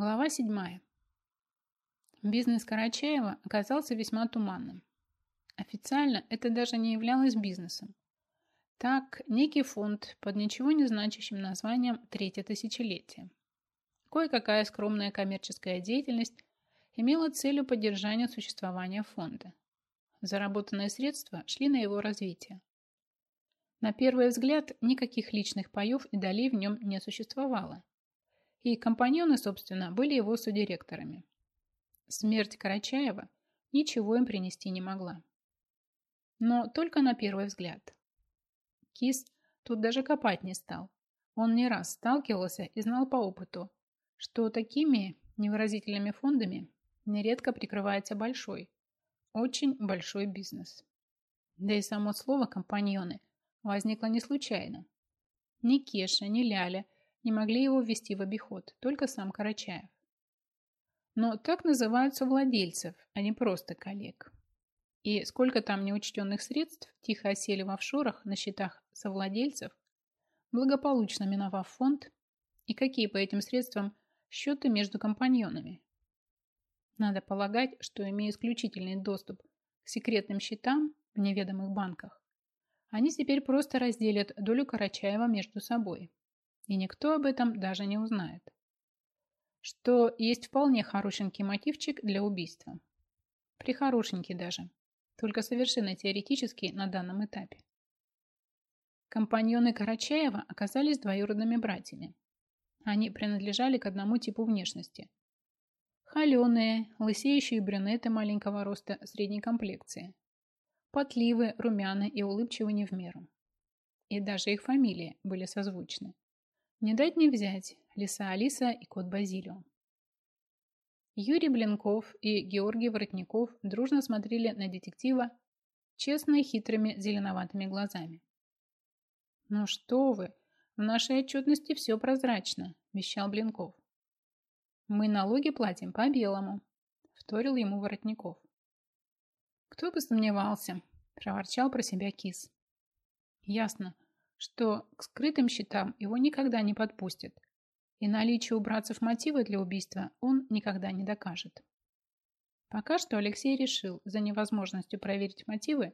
Глава 7. Бизнес Карачаева оказался весьма туманным. Официально это даже не являлось бизнесом. Так, некий фонд под ничего не значащим названием «Третье тысячелетие». Кое-какая скромная коммерческая деятельность имела целью поддержания существования фонда. Заработанные средства шли на его развитие. На первый взгляд, никаких личных паев и долей в нем не существовало и компаньоны, собственно, были его содиректорами. Смерть Карачаева ничего им принести не могла. Но только на первый взгляд. Кис тут даже копать не стал. Он не раз сталкивался и знал по опыту, что такими невыразительными фондами нередко прикрывается большой, очень большой бизнес. Да и само слово «компаньоны» возникло не случайно. Ни Кеша, ни Ляля – не могли его ввести в обиход, только сам Карачаев. Но так называются владельцев, а не просто коллег. И сколько там неучтенных средств тихо осели в офшорах на счетах совладельцев, благополучно миновав фонд, и какие по этим средствам счеты между компаньонами. Надо полагать, что имея исключительный доступ к секретным счетам в неведомых банках, они теперь просто разделят долю Карачаева между собой и никто об этом даже не узнает. Что есть вполне хорошенький мотивчик для убийства. Прихорошенький даже, только совершенно теоретический на данном этапе. Компаньоны Карачаева оказались двоюродными братьями. Они принадлежали к одному типу внешности. Холеные, лысеющие брюнеты маленького роста средней комплекции. Потливы, румяны и улыбчивы не в меру. И даже их фамилии были созвучны. Не дать не взять Лиса Алиса и кот Базилио. Юрий Блинков и Георгий Воротников дружно смотрели на детектива честно и хитрыми зеленоватыми глазами. «Ну что вы, в нашей отчетности все прозрачно», – вещал Блинков. «Мы налоги платим по-белому», – вторил ему Воротников. «Кто бы сомневался», – проворчал про себя кис. «Ясно, что к скрытым счетам его никогда не подпустят, и наличие у братцев мотива для убийства он никогда не докажет. Пока что Алексей решил за невозможностью проверить мотивы,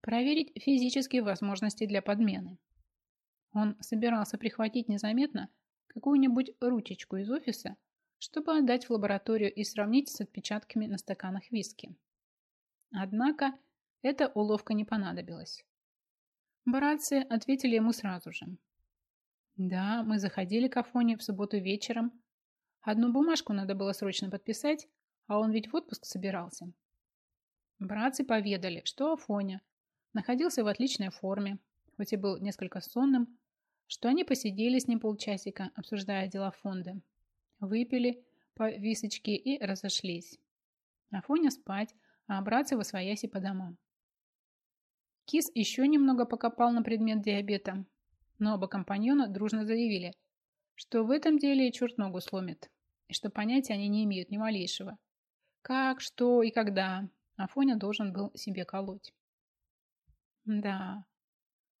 проверить физические возможности для подмены. Он собирался прихватить незаметно какую-нибудь ручечку из офиса, чтобы отдать в лабораторию и сравнить с отпечатками на стаканах виски. Однако эта уловка не понадобилась. Братцы ответили ему сразу же. Да, мы заходили к Афоне в субботу вечером. Одну бумажку надо было срочно подписать, а он ведь в отпуск собирался. Братцы поведали, что Афоня находился в отличной форме, хоть и был несколько сонным, что они посидели с ним полчасика, обсуждая дела фонда, выпили по височке и разошлись. Афоня спать, а братцы во свояси по домам. Кис еще немного покопал на предмет диабета, но оба компаньона дружно заявили, что в этом деле черт ногу сломит, и что понятия они не имеют ни малейшего. Как, что и когда Афоня должен был себе колоть. Да,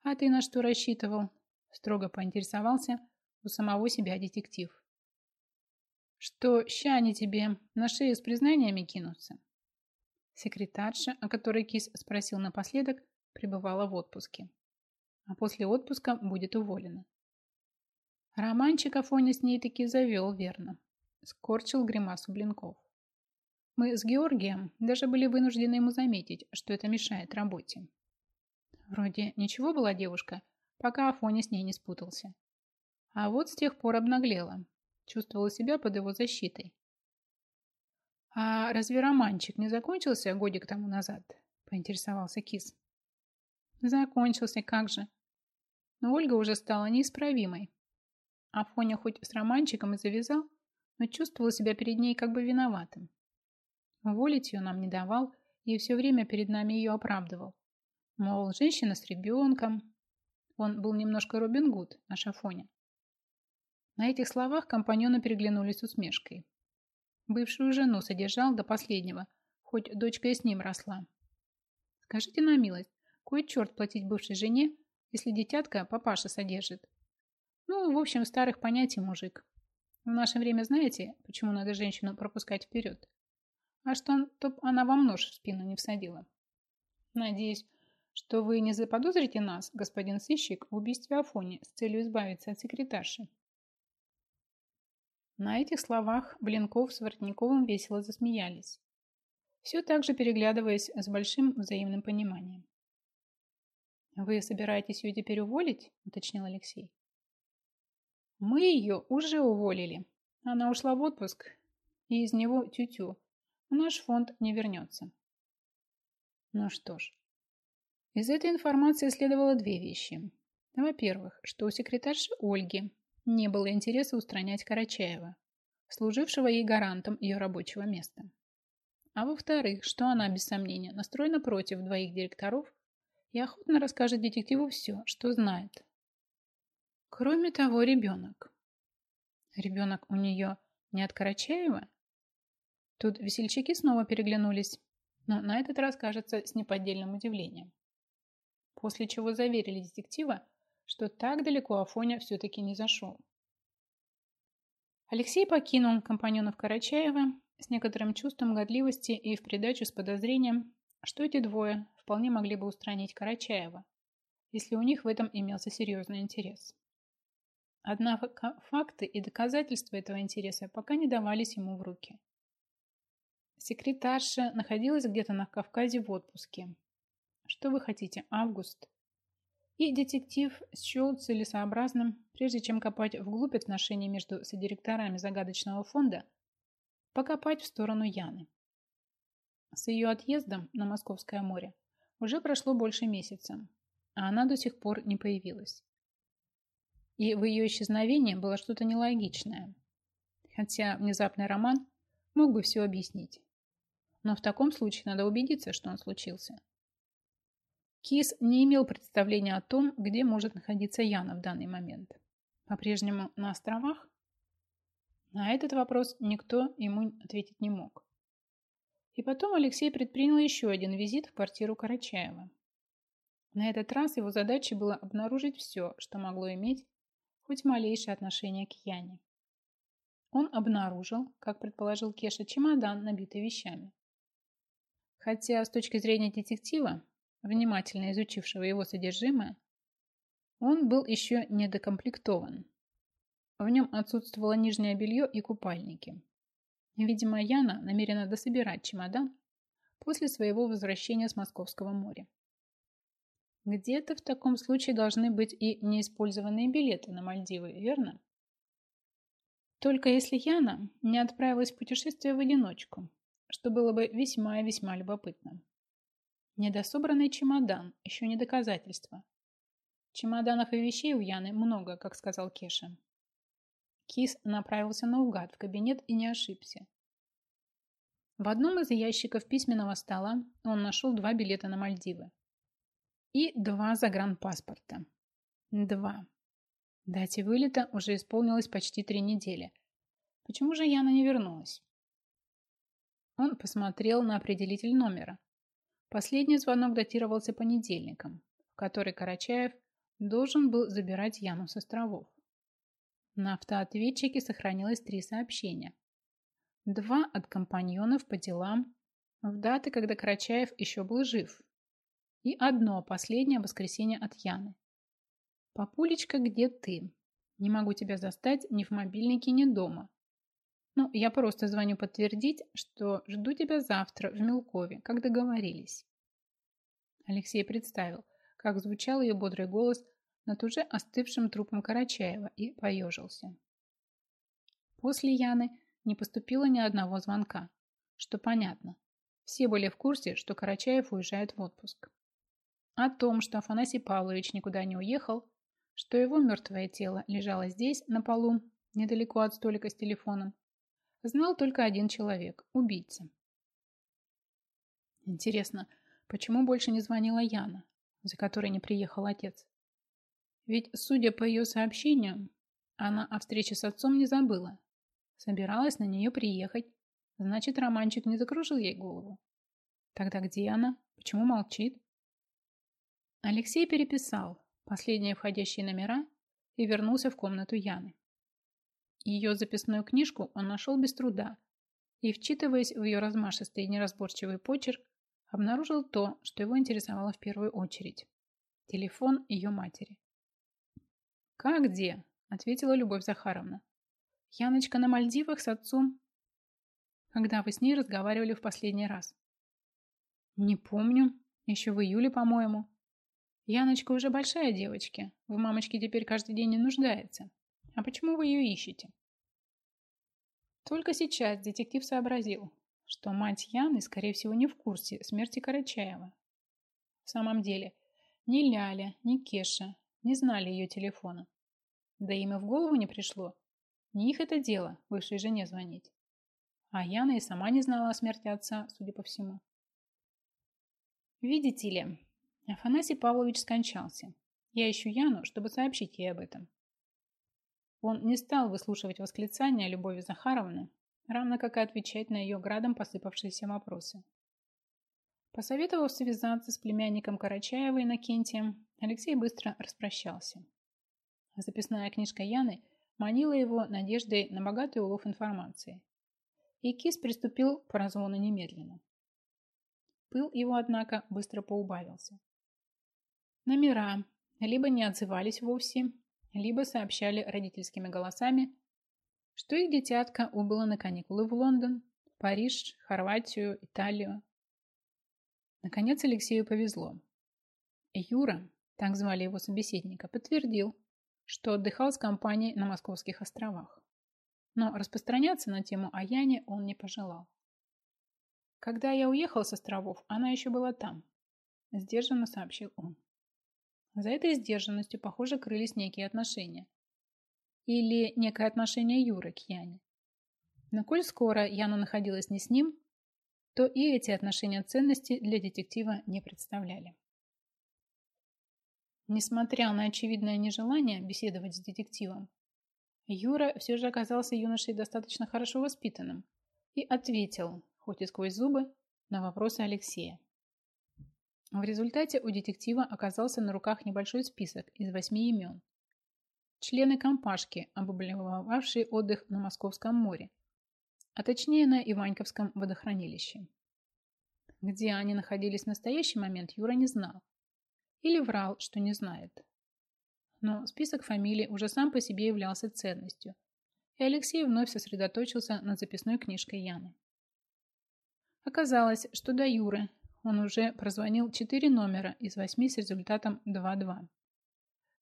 а ты на что рассчитывал? Строго поинтересовался у самого себя детектив. Что ща они тебе на шею с признаниями кинутся? Секретарша, о которой Кис спросил напоследок, пребывала в отпуске. А после отпуска будет уволена. Романчик Афоня с ней таки завел верно. Скорчил гримасу Блинков. Мы с Георгием даже были вынуждены ему заметить, что это мешает работе. Вроде ничего была девушка, пока Афоня с ней не спутался. А вот с тех пор обнаглела. Чувствовала себя под его защитой. «А разве романчик не закончился годик тому назад?» – поинтересовался Кис. Закончился, как же. Но Ольга уже стала неисправимой. Афоня хоть с романчиком и завязал, но чувствовал себя перед ней как бы виноватым. Уволить ее нам не давал и все время перед нами ее оправдывал. Мол, женщина с ребенком. Он был немножко Робин Гуд, наш Афоня. На этих словах компаньоны переглянулись усмешкой. Бывшую жену содержал до последнего, хоть дочка и с ним росла. Скажите на милость, кой черт платить бывшей жене, если детятка папаша содержит? Ну, в общем, старых понятий мужик. В наше время знаете, почему надо женщину пропускать вперед? А что, чтоб она вам нож в спину не всадила. Надеюсь, что вы не заподозрите нас, господин сыщик, в убийстве Афони с целью избавиться от секретарши. На этих словах Блинков с Воротниковым весело засмеялись. Все так же переглядываясь с большим взаимным пониманием. «Вы собираетесь ее теперь уволить?» – уточнил Алексей. «Мы ее уже уволили. Она ушла в отпуск, и из него тю-тю. Наш фонд не вернется». Ну что ж, из этой информации следовало две вещи. Во-первых, что у секретарши Ольги не было интереса устранять Карачаева, служившего ей гарантом ее рабочего места. А во-вторых, что она, без сомнения, настроена против двоих директоров и охотно расскажет детективу все, что знает. Кроме того, ребенок. Ребенок у нее не от Карачаева? Тут весельчаки снова переглянулись, но на этот раз, кажется, с неподдельным удивлением. После чего заверили детектива, что так далеко Афоня все-таки не зашел. Алексей покинул компаньонов Карачаева с некоторым чувством годливости и в придачу с подозрением, что эти двое вполне могли бы устранить Карачаева, если у них в этом имелся серьезный интерес. Однако факты и доказательства этого интереса пока не давались ему в руки. Секретарша находилась где-то на Кавказе в отпуске. Что вы хотите, август? И детектив счел целесообразным, прежде чем копать вглубь отношений между содиректорами загадочного фонда, покопать в сторону Яны. С ее отъездом на Московское море уже прошло больше месяца, а она до сих пор не появилась. И в ее исчезновении было что-то нелогичное. Хотя внезапный роман мог бы все объяснить. Но в таком случае надо убедиться, что он случился. Кис не имел представления о том, где может находиться Яна в данный момент. По-прежнему на островах? На этот вопрос никто ему ответить не мог. И потом Алексей предпринял еще один визит в квартиру Карачаева. На этот раз его задачей было обнаружить все, что могло иметь хоть малейшее отношение к Яне. Он обнаружил, как предположил Кеша, чемодан, набитый вещами. Хотя с точки зрения детектива, внимательно изучившего его содержимое, он был еще недокомплектован. В нем отсутствовало нижнее белье и купальники. Видимо, Яна намерена дособирать чемодан после своего возвращения с Московского моря. Где-то в таком случае должны быть и неиспользованные билеты на Мальдивы, верно? Только если Яна не отправилась в путешествие в одиночку, что было бы весьма и весьма любопытно. Недособранный чемодан – еще не доказательство. Чемоданов и вещей у Яны много, как сказал Кеша. Кис направился наугад в кабинет и не ошибся. В одном из ящиков письменного стола он нашел два билета на Мальдивы. И два загранпаспорта. Два. Дате вылета уже исполнилось почти три недели. Почему же Яна не вернулась? Он посмотрел на определитель номера. Последний звонок датировался понедельником, в который Карачаев должен был забирать Яну с островов. На автоответчике сохранилось три сообщения. Два от компаньонов по делам в даты, когда Карачаев еще был жив. И одно последнее воскресенье от Яны. «Папулечка, где ты? Не могу тебя застать ни в мобильнике, ни дома. Ну, я просто звоню подтвердить, что жду тебя завтра в Мелкове, как договорились. Алексей представил, как звучал ее бодрый голос над уже остывшим трупом Карачаева и поежился. После Яны не поступило ни одного звонка, что понятно. Все были в курсе, что Карачаев уезжает в отпуск. О том, что Афанасий Павлович никуда не уехал, что его мертвое тело лежало здесь, на полу, недалеко от столика с телефоном, знал только один человек – убийца. Интересно, почему больше не звонила Яна, за которой не приехал отец? Ведь, судя по ее сообщениям, она о встрече с отцом не забыла. Собиралась на нее приехать. Значит, романчик не закружил ей голову. Тогда где она? Почему молчит? Алексей переписал последние входящие номера и вернулся в комнату Яны. Ее записную книжку он нашел без труда и, вчитываясь в ее размашистый и неразборчивый почерк, обнаружил то, что его интересовало в первую очередь. Телефон ее матери. «Как где?» – ответила Любовь Захаровна. «Яночка на Мальдивах с отцом». «Когда вы с ней разговаривали в последний раз?» «Не помню. Еще в июле, по-моему. Яночка уже большая девочка. В мамочке теперь каждый день не нуждается. А почему вы ее ищете?» Только сейчас детектив сообразил, что мать Яны, скорее всего, не в курсе смерти Карачаева. В самом деле, ни Ляля, ни Кеша не знали ее телефона. Да им и в голову не пришло. Не их это дело, бывшей жене звонить. А Яна и сама не знала о смерти отца, судя по всему. Видите ли, Афанасий Павлович скончался. Я ищу Яну, чтобы сообщить ей об этом. Он не стал выслушивать восклицания Любови Захаровны, равно как и отвечать на ее градом посыпавшиеся вопросы. Посоветовав связаться с племянником Карачаева Иннокентием, Алексей быстро распрощался. Записная книжка Яны манила его надеждой на богатый улов информации. И Кис приступил к прозвону немедленно. Пыл его, однако, быстро поубавился. Номера либо не отзывались вовсе, либо сообщали родительскими голосами, что их детятка убыла на каникулы в Лондон, Париж, Хорватию, Италию, Наконец Алексею повезло. Юра, так звали его собеседника, подтвердил, что отдыхал с компанией на Московских островах. Но распространяться на тему о Яне он не пожелал. «Когда я уехал с островов, она еще была там», – сдержанно сообщил он. За этой сдержанностью, похоже, крылись некие отношения. Или некое отношение Юры к Яне. Но коль скоро Яна находилась не с ним, то и эти отношения ценности для детектива не представляли. Несмотря на очевидное нежелание беседовать с детективом, Юра все же оказался юношей достаточно хорошо воспитанным и ответил, хоть и сквозь зубы, на вопросы Алексея. В результате у детектива оказался на руках небольшой список из восьми имен. Члены компашки, облюбовавшие отдых на Московском море, а точнее на Иваньковском водохранилище. Где они находились в настоящий момент, Юра не знал. Или врал, что не знает. Но список фамилий уже сам по себе являлся ценностью, и Алексей вновь сосредоточился над записной книжкой Яны. Оказалось, что до Юры он уже прозвонил 4 номера из 8 с результатом 2-2.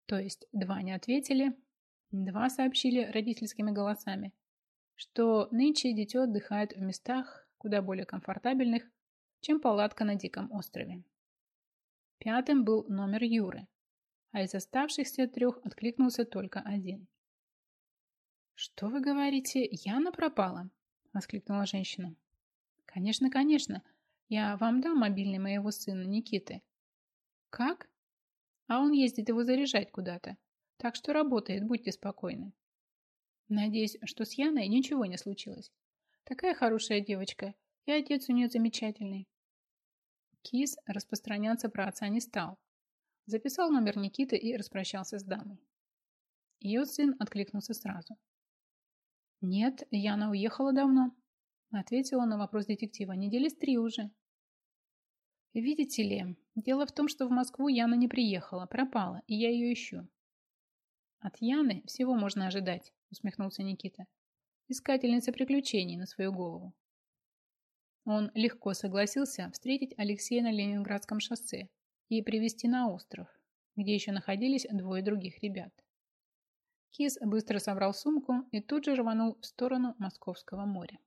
То есть два не ответили, два сообщили родительскими голосами, что нынче дитё отдыхает в местах куда более комфортабельных, чем палатка на Диком острове. Пятым был номер Юры, а из оставшихся трех откликнулся только один. «Что вы говорите, Яна пропала?» – воскликнула женщина. «Конечно, конечно. Я вам дам мобильный моего сына Никиты». «Как?» «А он ездит его заряжать куда-то. Так что работает, будьте спокойны». Надеюсь, что с Яной ничего не случилось. Такая хорошая девочка, и отец у нее замечательный. Кис распространяться про отца не стал. Записал номер Никиты и распрощался с дамой. Ее сын откликнулся сразу. «Нет, Яна уехала давно», — ответила на вопрос детектива. «Недели с три уже». «Видите ли, дело в том, что в Москву Яна не приехала, пропала, и я ее ищу». «От Яны всего можно ожидать», усмехнулся Никита. Искательница приключений на свою голову. Он легко согласился встретить Алексея на Ленинградском шоссе и привезти на остров, где еще находились двое других ребят. Кис быстро собрал сумку и тут же рванул в сторону Московского моря.